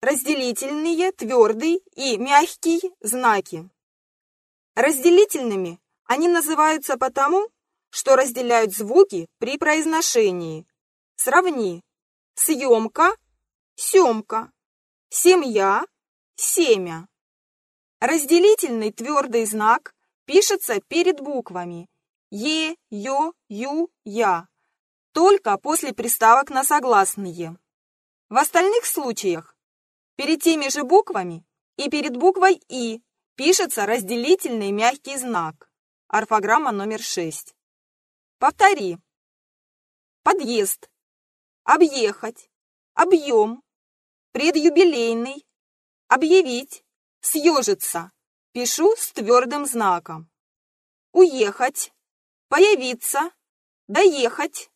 разделительные, твердый и мягкий знаки. Разделительными они называются потому, что разделяют звуки при произношении. Сравни. Съемка, семка, семья, семя. Разделительный твердый знак пишется перед буквами Е, Ё, Ю, Я, только после приставок на согласные. В остальных случаях перед теми же буквами и перед буквой И пишется разделительный мягкий знак. Орфограмма номер 6. Повтори. Подъезд. Объехать. Объем. Предюбилейный. Объявить. Съежиться. Пишу с твердым знаком. Уехать. Появиться. Доехать.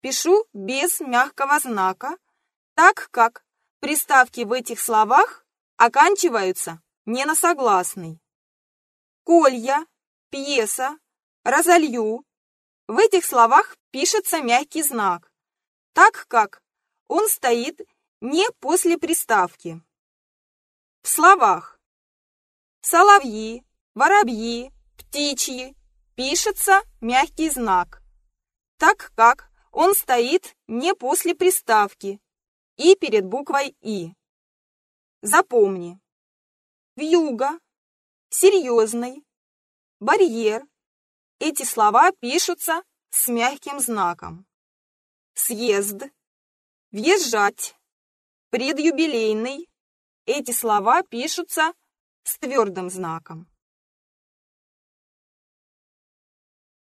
Пишу без мягкого знака, так как приставки в этих словах оканчиваются не на согласный. Колья, пьеса, разолью. В этих словах пишется мягкий знак, так как он стоит не после приставки. В словах соловьи, воробьи, птичьи пишется мягкий знак, так как он стоит не после приставки и перед буквой «и». Запомни. Вьюга, серьезный, барьер. Эти слова пишутся с мягким знаком. Съезд, въезжать, предюбилейный. Эти слова пишутся с твердым знаком.